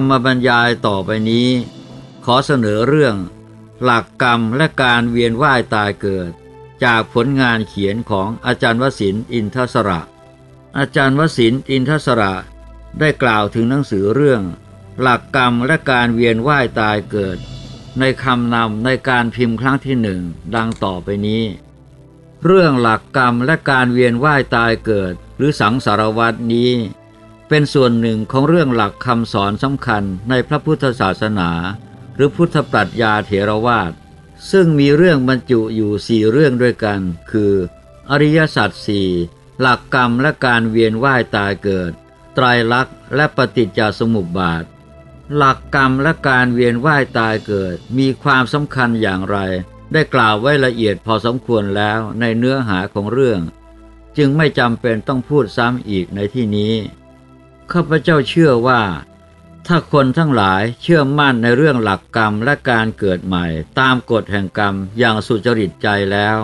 รรมบรรยายต่อไปนี้ ขอเสนอเรื่อง หลักกรรมและการเวียนว่ายตายเกิด จากผลงานเขียนของอาจารย์วสินอินทศระ อาจารย์วสินอินทศระได้กล่าวถึงหนังสือเรื่อง หลักกรรมและการเวียนว่ายตายเกิด ในคำนำในการพิมพ์ครั้งที่หนึ่งดังต่อไปนี้ เรื่องหลักกรรมและการเวียนว่ายตายเกิด หรือสังสารวัตนี้ เป็นส่วนหนึ่งของเรื่องหลักคำสอนสำคัญในพระพุทธศาสนา หรือพุทธปรัชญาเถรวาท ซึ่งมีเรื่องบรรจุอยู่สี่เรื่องด้วยกัน คือ อริยสัจสี่หลักกรรมและการเวียนว่ายตายเกิด ไตรลักษณ์และปฏิจจสมุปบาท หลักกรรมและการเวียนว่ายตายเกิด มีความสำคัญอย่างไร ได้กล่าวไว้ละเอียดพอสมควรแล้วในเนื้อหาของเรื่อง จึงไม่จำเป็นต้องพูดซ้ำอีกในที่นี้ ข้าพเจ้าเชื่อว่า ถ้าคนทั้งหลายเชื่อมั่นในเรื่องหลักกรรมและการเกิดใหม่ ตามกฎแห่งกรรมอย่างสุจริตใจแล้ว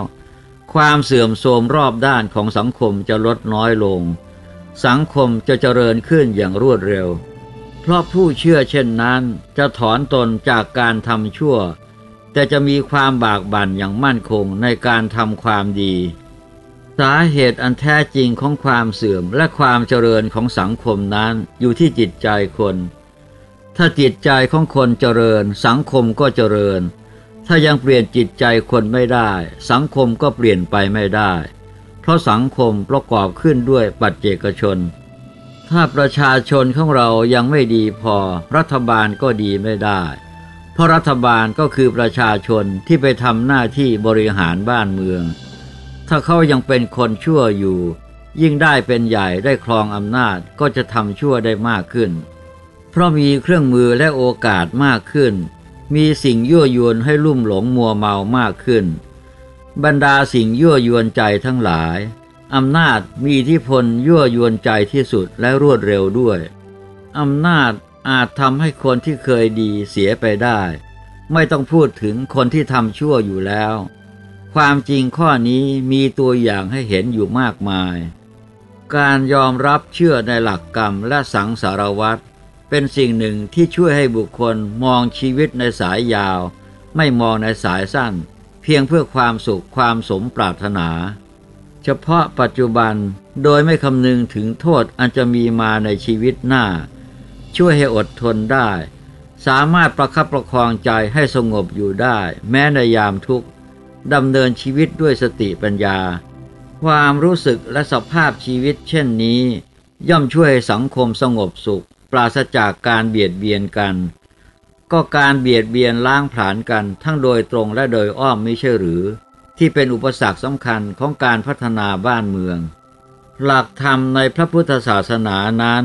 ความเสื่อมโทรมรอบด้านของสังคมจะลดน้อยลง สังคมจะเจริญขึ้นอย่างรวดเร็ว เพราะผู้เชื่อเช่นนั้นจะถอนตนจากการทำชั่ว แต่จะมีความบากบั่นอย่างมั่นคงในการทำความดี สาเหตุอันแท้จริงของความเสื่อมและความเจริญของสังคมนั้นอยู่ที่จิตใจคน ถ้าจิตใจของคนเจริญ สังคมก็เจริญ ถ้ายังเปลี่ยนจิตใจคนไม่ได้ สังคมก็เปลี่ยนไปไม่ได้ เพราะสังคมประกอบขึ้นด้วยปัจเจกชน ถ้าประชาชนของเรายังไม่ดีพอ รัฐบาลก็ดีไม่ได้ เพราะรัฐบาลก็คือประชาชนที่ไปทำหน้าที่บริหารบ้านเมือง ถ้าเขายังเป็นคนชั่วอยู่ ยิ่งได้เป็นใหญ่ได้ครองอำนาจก็จะทำชั่วได้มากขึ้น เพราะมีเครื่องมือและโอกาสมากขึ้น มีสิ่งยั่วยวนให้ลุ่มหลงมัวเมามากขึ้น บรรดาสิ่งยั่วยวนใจทั้งหลายอำนาจมีอิทธิพลยั่วยวนใจที่สุดและรวดเร็วด้วยอำนาจอาจทำให้คนที่เคยดีเสียไปได้ ไม่ต้องพูดถึงคนที่ทำชั่วอยู่แล้ว ความจริงข้อนี้มีตัวอย่างให้เห็นอยู่มากมาย การยอมรับเชื่อในหลักกรรมและสังสารวัตรเป็นสิ่งหนึ่งที่ช่วยให้บุคคลมองชีวิตในสายยาว ไม่มองในสายสั้น เพียงเพื่อความสุขความสมปรารถนา เฉพาะปัจจุบันโดยไม่คำนึงถึงโทษอันจะมีมาในชีวิตหน้า ช่วยให้อดทนได้ สามารถประคับประคองใจให้สงบอยู่ได้ แม้ในยามทุกข์ ดำเนินชีวิตด้วยสติปัญญา ความรู้สึกและสภาพชีวิตเช่นนี้ ย่อมช่วยสังคมสงบสุข ปราศจากการเบียดเบียนกัน ก็การเบียดเบียนล้างผลาญกันทั้งโดยตรงและโดยอ้อมไม่ใช่หรือ ที่เป็นอุปสรรคสำคัญของการพัฒนาบ้านเมือง หลักธรรมในพระพุทธศาสนานั้น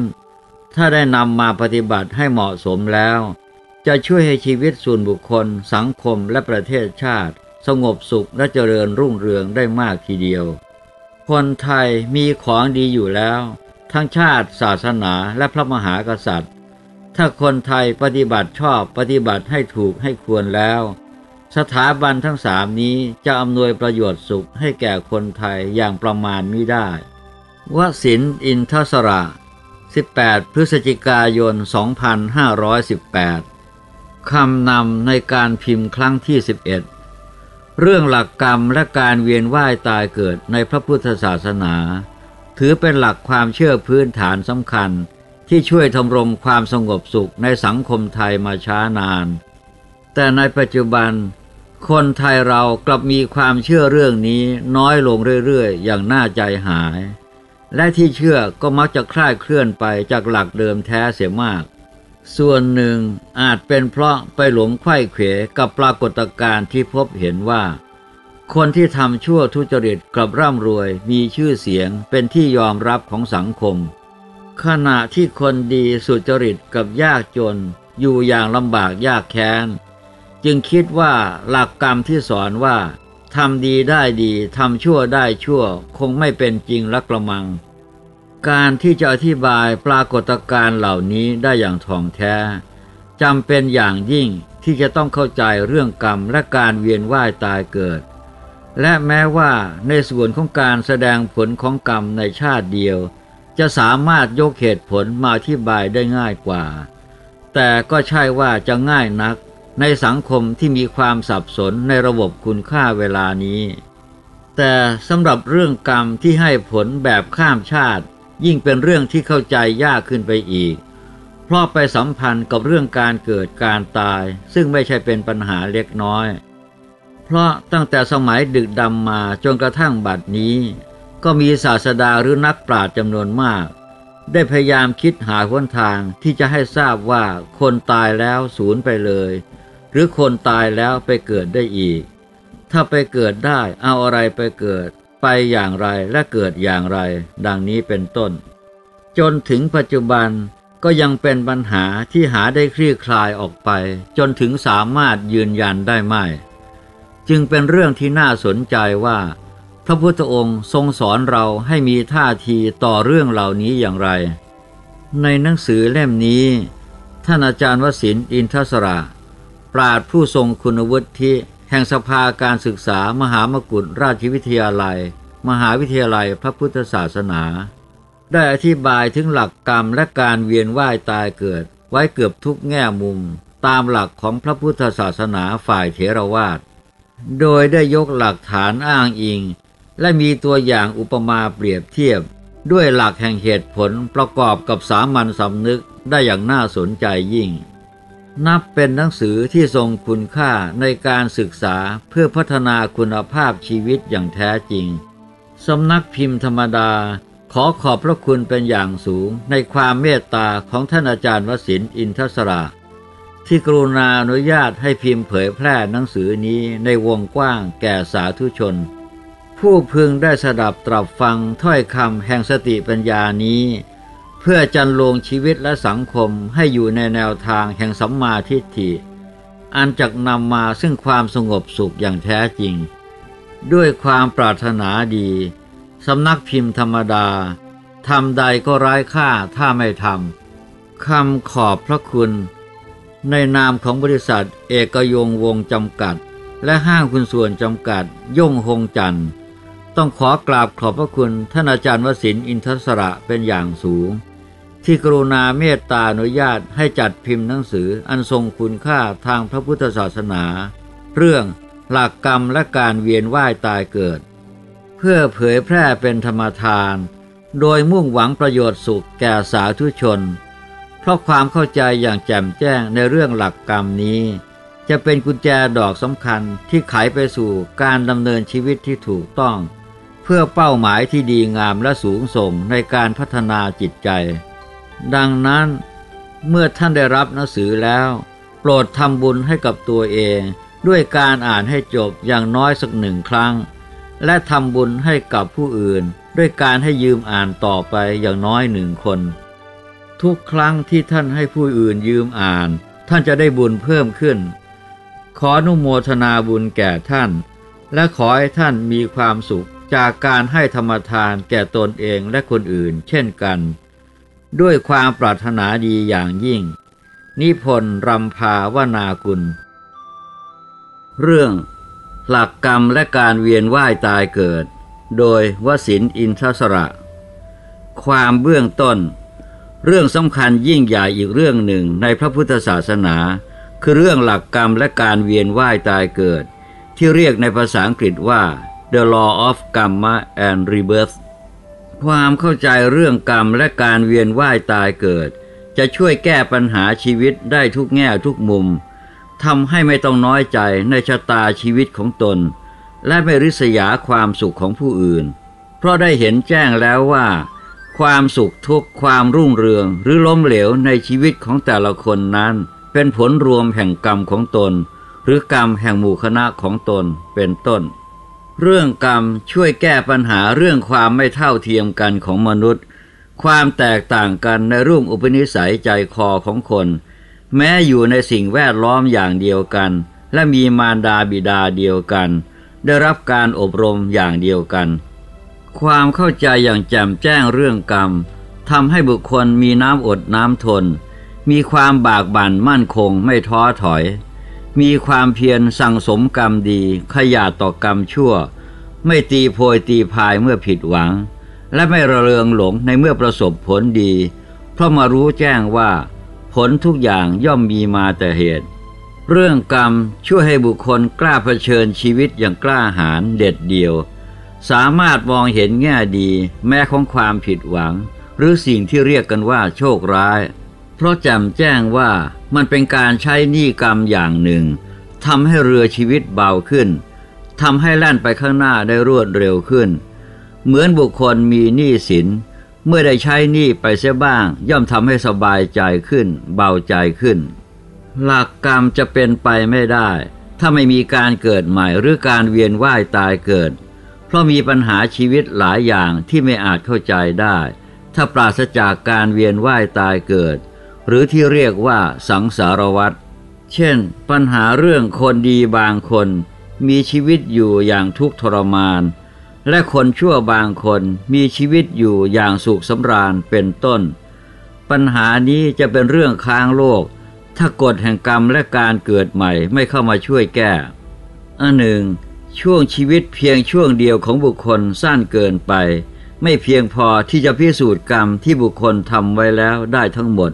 ถ้าได้นำมาปฏิบัติให้เหมาะสมแล้ว จะช่วยให้ชีวิตส่วนบุคคล สังคมและประเทศชาติ สงบสุขและเจริญรุ่งเรืองได้มากทีเดียว คนไทยมีของดีอยู่แล้ว ทั้งชาติศาสนาและพระมหากษัตริย์ ถ้าคนไทยปฏิบัติชอบปฏิบัติให้ถูกให้ควรแล้ว สถาบันทั้งสามนี้จะอำนวยประโยชน์สุขให้แก่คนไทยอย่างประมาณไม่ได้วสินอินทศระ 18 พฤศจิกายน 2518 คำนำในการพิมพ์ครั้งที่ 11 เรื่องหลักกรรมและการเวียนว่ายตายเกิดในพระพุทธศาสนา ถือเป็นหลักความเชื่อพื้นฐานสำคัญที่ช่วยทำรงความสงบสุขในสังคมไทยมาช้านาน แต่ในปัจจุบัน คนไทยเรากลับมีความเชื่อเรื่องนี้น้อยลงเรื่อยๆ อย่างน่าใจหาย และที่เชื่อก็มักจะคลาดเคลื่อนไปจากหลักเดิมแท้เสียมาก ส่วนหนึ่งอาจเป็นเพราะไปหลงไข้เขวกับปรากฏการณ์ที่พบเห็นว่า คนที่ทำชั่วทุจริตกลับร่ำรวยมีชื่อเสียงเป็นที่ยอมรับของสังคม ขณะที่คนดีสุจริตกับยากจนอยู่อย่างลำบากยากแค้น จึงคิดว่าหลักกรรมที่สอนว่าทำดีได้ดีทำชั่วได้ชั่วคงไม่เป็นจริงละกระมัง การที่จะอธิบายปรากฏการณ์เหล่านี้ได้อย่างท่องแท้จำเป็นอย่างยิ่งที่จะต้องเข้าใจเรื่องกรรมและการเวียนว่ายตายเกิด และแม้ว่าในส่วนของการแสดงผลของกรรมในชาติเดียว จะสามารถยกเหตุผลมาอธิบายได้ง่ายกว่า แต่ก็ใช่ว่าจะง่ายนักในสังคมที่มีความสับสนในระบบคุณค่าเวลานี้ แต่สำหรับเรื่องกรรมที่ให้ผลแบบข้ามชาติ ยิ่งเป็นเรื่องที่เข้าใจยากขึ้นไปอีก เพราะไปสัมพันธ์กับเรื่องการเกิดการตาย ซึ่งไม่ใช่เป็นปัญหาเล็กน้อย เพราะตั้งแต่สมัยดึกดำมาจนกระทั่งบัดนี้ ก็มีศาสดาหรือนักปราชญ์จำนวนมาก ได้พยายามคิดหาหนทางที่จะให้ทราบว่าคนตายแล้วสูญไปเลย หรือคนตายแล้วไปเกิดได้อีก ถ้าไปเกิดได้เอาอะไรไปเกิด ไปอย่างไรและเกิดอย่างไร ดังนี้เป็นต้น จนถึงปัจจุบันก็ยังเป็นปัญหาที่หาได้คลี่คลายออกไป จนถึงสามารถยืนยันได้ไหมจึงเป็นเรื่องที่น่าสนใจว่า พระพุทธองค์ทรงสอนเราให้มีท่าทีต่อเรื่องเหล่านี้อย่างไร ในหนังสือเล่มนี้ ท่านอาจารย์วสินอินทศระปราดผู้ทรงคุณวุฒิ แห่งสภาการศึกษามหามกุฏราชวิทยาลัย มหาวิทยาลัยพระพุทธศาสนา ได้อธิบายถึงหลักกรรมและการเวียนว่ายตายเกิด ไว้เกือบทุกแง่มุม ตามหลักของพระพุทธศาสนาฝ่ายเถรวาท โดยได้ยกหลักฐานอ้างอิง และมีตัวอย่างอุปมาเปรียบเทียบ ด้วยหลักแห่งเหตุผลประกอบกับสามัญสำนึกได้อย่างน่าสนใจยิ่ง นับเป็นหนังสือที่ทรงคุณค่าในการศึกษาเพื่อพัฒนาคุณภาพชีวิตอย่างแท้จริง สำนักพิมพ์ธรรมดา ขอขอบพระคุณเป็นอย่างสูงในความเมตตาของท่านอาจารย์วสินอินทศระที่กรุณาอนุญาตให้พิมพ์เผยแพร่หนังสือนี้ในวงกว้างแก่สาธุชน ผู้พึงได้สดับตรับฟังถ้อยคำแห่งสติปัญญานี้ เพื่อจันลงชีวิตและสังคมให้อยู่ในแนวทางแห่งสัมมาทิฏฐิ อันจักนำมาซึ่งความสงบสุขอย่างแท้จริง ด้วยความปรารถนาดีสำนักพิมพ์ธรรมดาทำใดก็ร้ายค่าถ้าไม่ทำคำขอบพระคุณ ในนามของบริษัทเอกยงวงจำกัด และห้างคุณส่วนจำกัด ย่งหงจันทร์ต้องขอกราบขอบพระคุณท่านอาจารย์วสินอินทศระเป็นอย่างสูง ที่กรุณาเมตตาอนุญาตให้จัดพิมพ์หนังสืออันทรงคุณค่าทางพระพุทธศาสนา เรื่องหลักกรรมและการเวียนว่ายตายเกิด เพื่อเผยแพร่เป็นธรรมทาน โดยมุ่งหวังประโยชน์สุขแก่สาธุชน เพราะความเข้าใจอย่างแจ่มแจ้งในเรื่องหลักกรรมนี้ จะเป็นกุญแจดอกสำคัญที่ไขไปสู่การดำเนินชีวิตที่ถูกต้อง เพื่อเป้าหมายที่ดีงามและสูงส่งในการพัฒนาจิตใจ ดังนั้นเมื่อท่านได้รับหนังสือแล้ว โปรดทำบุญให้กับตัวเอง ด้วยการอ่านให้จบอย่างน้อยสักหนึ่งครั้ง และทำบุญให้กับผู้อื่น ด้วยการให้ยืมอ่านต่อไปอย่างน้อยหนึ่งคน ทุกครั้งที่ท่านให้ผู้อื่นยืมอ่าน ท่านจะได้บุญเพิ่มขึ้น ขออนุโมทนาบุญแก่ท่าน และขอให้ท่านมีความสุขจากการให้ธรรมทานแก่ตนเองและคนอื่น เช่นกัน ด้วยความปรารถนาดีอย่างยิ่ง นิพนธ์รำพาวนากุล เรื่องหลักกรรมและการเวียนว่ายตายเกิด โดยวสินอินทศระ ความเบื้องต้น เรื่องสำคัญยิ่งใหญ่อีกเรื่องหนึ่งในพระพุทธศาสนา คือเรื่องหลักกรรมและการเวียนว่ายตายเกิด ที่เรียกในภาษาอังกฤษว่า the law of karma and rebirth ความเข้าใจเรื่องกรรมและการเวียนว่ายตายเกิด จะช่วยแก้ปัญหาชีวิตได้ทุกแง่ทุกมุมทำให้ไม่ต้องน้อยใจในชะตาชีวิตของตน และไม่ริษยาความสุขของผู้อื่น เพราะได้เห็นแจ้งแล้วว่า ความสุขทุกความรุ่งเรืองหรือล้มเหลวในชีวิตของแต่ละคนนั้น เป็นผลรวมแห่งกรรมของตน หรือกรรมแห่งหมู่คณะของตนเป็นต้น เรื่องกรรมช่วยแก้ปัญหาเรื่องความไม่เท่าเทียมกันของมนุษย์ ความแตกต่างกันในรูปอุปนิสัยใจคอของคน แม้อยู่ในสิ่งแวดล้อมอย่างเดียวกัน และมีมารดาบิดาเดียวกัน ได้รับการอบรมอย่างเดียวกัน ความเข้าใจอย่างแจ่มแจ้งเรื่องกรรมทำให้บุคคลมีน้ำอดน้ำทน มีความบากบั่นมั่นคงไม่ท้อถอย มีความเพียรสั่งสมกรรมดีขยาดต่อกรรมชั่ว ไม่ตีโพยตีพายเมื่อผิดหวัง และไม่ระเริงหลงในเมื่อประสบผลดี เพราะมารู้แจ้งว่า ผลทุกอย่างย่อมมีมาแต่เหตุ เรื่องกรรมช่วยให้บุคคลกล้าเผชิญชีวิตอย่างกล้าหาญเด็ดเดี่ยว สามารถมองเห็นแง่ดีแม้ของความผิดหวัง หรือสิ่งที่เรียกกันว่าโชคร้าย ราะจำแจ้งว่ามันเป็นการใช้หนี้กรรมอย่างหนึ่งทำให้เรือชีวิตเบาขึ้นทำให้แล่นไปข้างหน้าได้รวดเร็วขึ้น เหมือนบุคคลมีหนี้สิน เมื่อได้ใช้หนี้ไปเสียบ้าง ย่อมทำให้สบายใจขึ้น เบาใจขึ้น หลักกรรมจะเป็นไปไม่ได้ ถ้าไม่มีการเกิดใหม่หรือการเวียนว่ายตายเกิด เพราะมีปัญหาชีวิตหลายอย่างที่ไม่อาจเข้าใจได้ ถ้าปราศจากการเวียนว่ายตายเกิด หรือที่เรียกว่าสังสารวัฏเช่น ปัญหาเรื่องคนดีบางคน มีชีวิตอยู่อย่างทุกข์ทรมาน และคนชั่วบางคนมีชีวิตอยู่อย่างสุขสำราญเป็นต้น ปัญหานี้จะเป็นเรื่องค้างโลก ถ้ากฎแห่งกรรมและการเกิดใหม่ไม่เข้ามาช่วยแก้อันหนึ่ง ช่วงชีวิตเพียงช่วงเดียวของบุคคลสั้นเกินไป ไม่เพียงพอที่จะพิสูจน์กรรมที่บุคคลทำไว้แล้วได้ทั้งหมด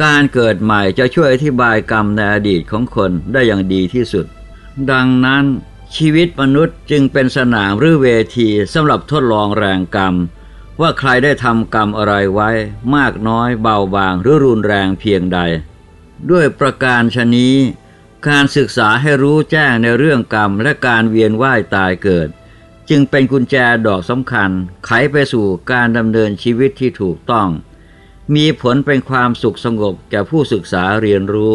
การเกิดใหม่จะช่วยอธิบายกรรมในอดีตของคนได้อย่างดีที่สุด ดังนั้นชีวิตมนุษย์จึงเป็นสนามหรือเวทีสำหรับทดลองแรงกรรม ว่าใครได้ทำกรรมอะไรไว้ มากน้อยเบาบางหรือรุนแรงเพียงใด ด้วยประการชนี้ การศึกษาให้รู้แจ้งในเรื่องกรรมและการเวียนว่ายตายเกิด จึงเป็นกุญแจดอกสำคัญ ไขไปสู่การดำเนินชีวิตที่ถูกต้อง มีผลเป็นความสุขสงบแก่ผู้ศึกษาเรียนรู้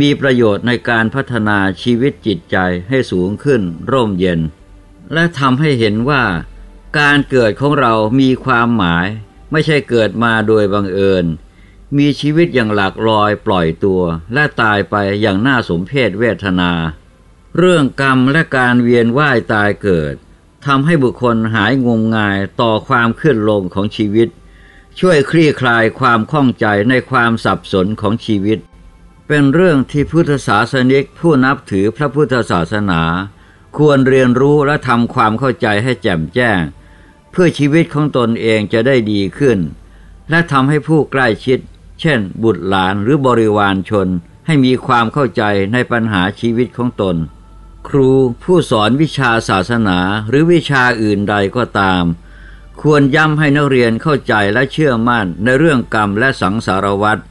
มีประโยชน์ในการพัฒนาชีวิตจิตใจให้สูงขึ้น ร่มเย็น และทำให้เห็นว่า การเกิดของเรามีความหมาย ไม่ใช่เกิดมาโดยบังเอิญ มีชีวิตอย่างหลักลอยปล่อยตัว และตายไปอย่างน่าสมเพชเวทนา เรื่องกรรมและการเวียนว่ายตายเกิดทำให้บุคคลหายงมงายต่อความขึ้นลงของชีวิต ช่วยคลี่คลายความข้องใจในความสับสนของชีวิต เป็นเรื่องที่พุทธศาสนิกผู้นับถือพระพุทธศาสนา ควรเรียนรู้และทำความเข้าใจให้แจ่มแจ้ง เพื่อชีวิตของตนเองจะได้ดีขึ้น และทำให้ผู้ใกล้ชิด เช่น บุตรหลานหรือบริวารชน ให้มีความเข้าใจในปัญหาชีวิตของตน ครูผู้สอนวิชาศาสนาหรือวิชาอื่นใดก็ตาม ควรย้ำให้นักเรียนเข้าใจและเชื่อมั่นในเรื่องกรรมและสังสารวัตร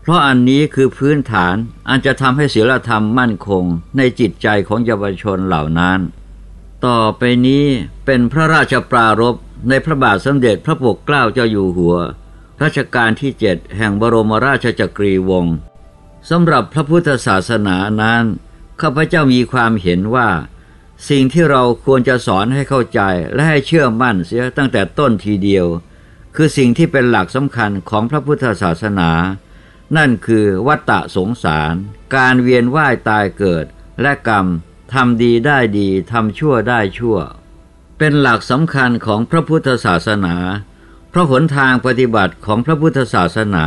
เพราะอันนี้คือพื้นฐานอันจะทำให้ศีลธรรมมั่นคงในจิตใจของเยาวชนเหล่านั้น ต่อไปนี้เป็นพระราชปรารภในพระบาทสมเด็จพระปกเกล้าเจ้าอยู่หัว รัชกาลที่เจ็ดแห่งบรมราชจักรีวงศ์สำหรับพระพุทธศาสนานั้นข้าพเจ้ามีความเห็นว่า สิ่งที่เราควรจะสอนให้เข้าใจและให้เชื่อมั่นเสียตั้งแต่ต้นทีเดียว คือสิ่งที่เป็นหลักสำคัญของพระพุทธศาสนา นั่นคือวัตตะสงสาร การเวียนว่ายตายเกิด และกรรมทำดีได้ดีทำชั่วได้ชั่ว เป็นหลักสำคัญของพระพุทธศาสนา เพราะหนทางปฏิบัติของพระพุทธศาสนา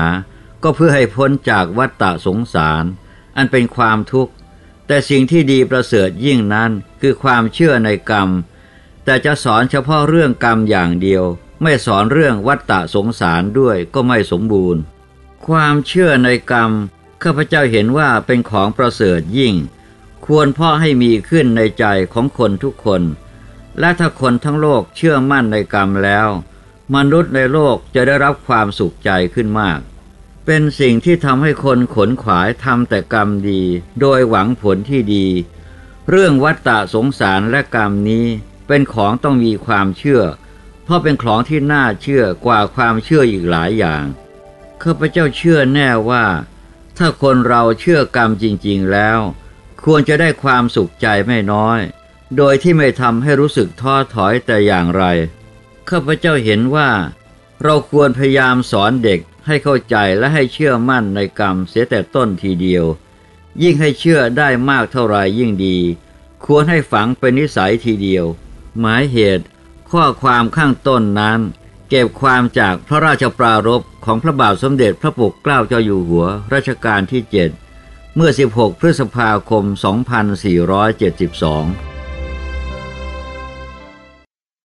ก็เพื่อให้พ้นจากวัตตะสงสาร อันเป็นความทุกข์ แต่สิ่งที่ดีประเสริฐยิ่งนั้นคือความเชื่อในกรรม แต่จะสอนเฉพาะเรื่องกรรมอย่างเดียว ไม่สอนเรื่องวัตตะสงสารด้วยก็ไม่สมบูรณ์ ความเชื่อในกรรมข้าพเจ้าเห็นว่าเป็นของประเสริฐยิ่ง ควรพ่อให้มีขึ้นในใจของคนทุกคน และถ้าคนทั้งโลกเชื่อมั่นในกรรมแล้ว มนุษย์ในโลกจะได้รับความสุขใจขึ้นมาก เป็นสิ่งที่ทำให้คนขนขวายทำแต่กรรมดี โดยหวังผลที่ดี เรื่องวัฏฏะสงสารและกรรมนี้เป็นของต้องมีความเชื่อ เพราะเป็นของที่น่าเชื่อกว่าความเชื่ออีกหลายอย่างข้าพเจ้าเชื่อแน่ว่า ถ้าคนเราเชื่อกรรมจริง ๆแล้ว ควรจะได้ความสุขใจไม่น้อย โดยที่ไม่ทำให้รู้สึกท้อถอยแต่อย่างไรข้าพเจ้าเห็นว่า เราควรพยายามสอนเด็ก ให้เข้าใจและให้เชื่อมั่นในกรรมเสียแต่ต้นทีเดียว ยิ่งให้เชื่อได้มากเท่าไรยิ่งดี ควรให้ฝังเป็นนิสัยทีเดียว หมายเหตุ ข้อความข้างต้นนั้น เก็บความจากพระราชปรารภของพระบาทสมเด็จพระปกเกล้าเจ้าอยู่หัวรัชกาลที่ 7 เมื่อ 16 พฤษภาคม 2472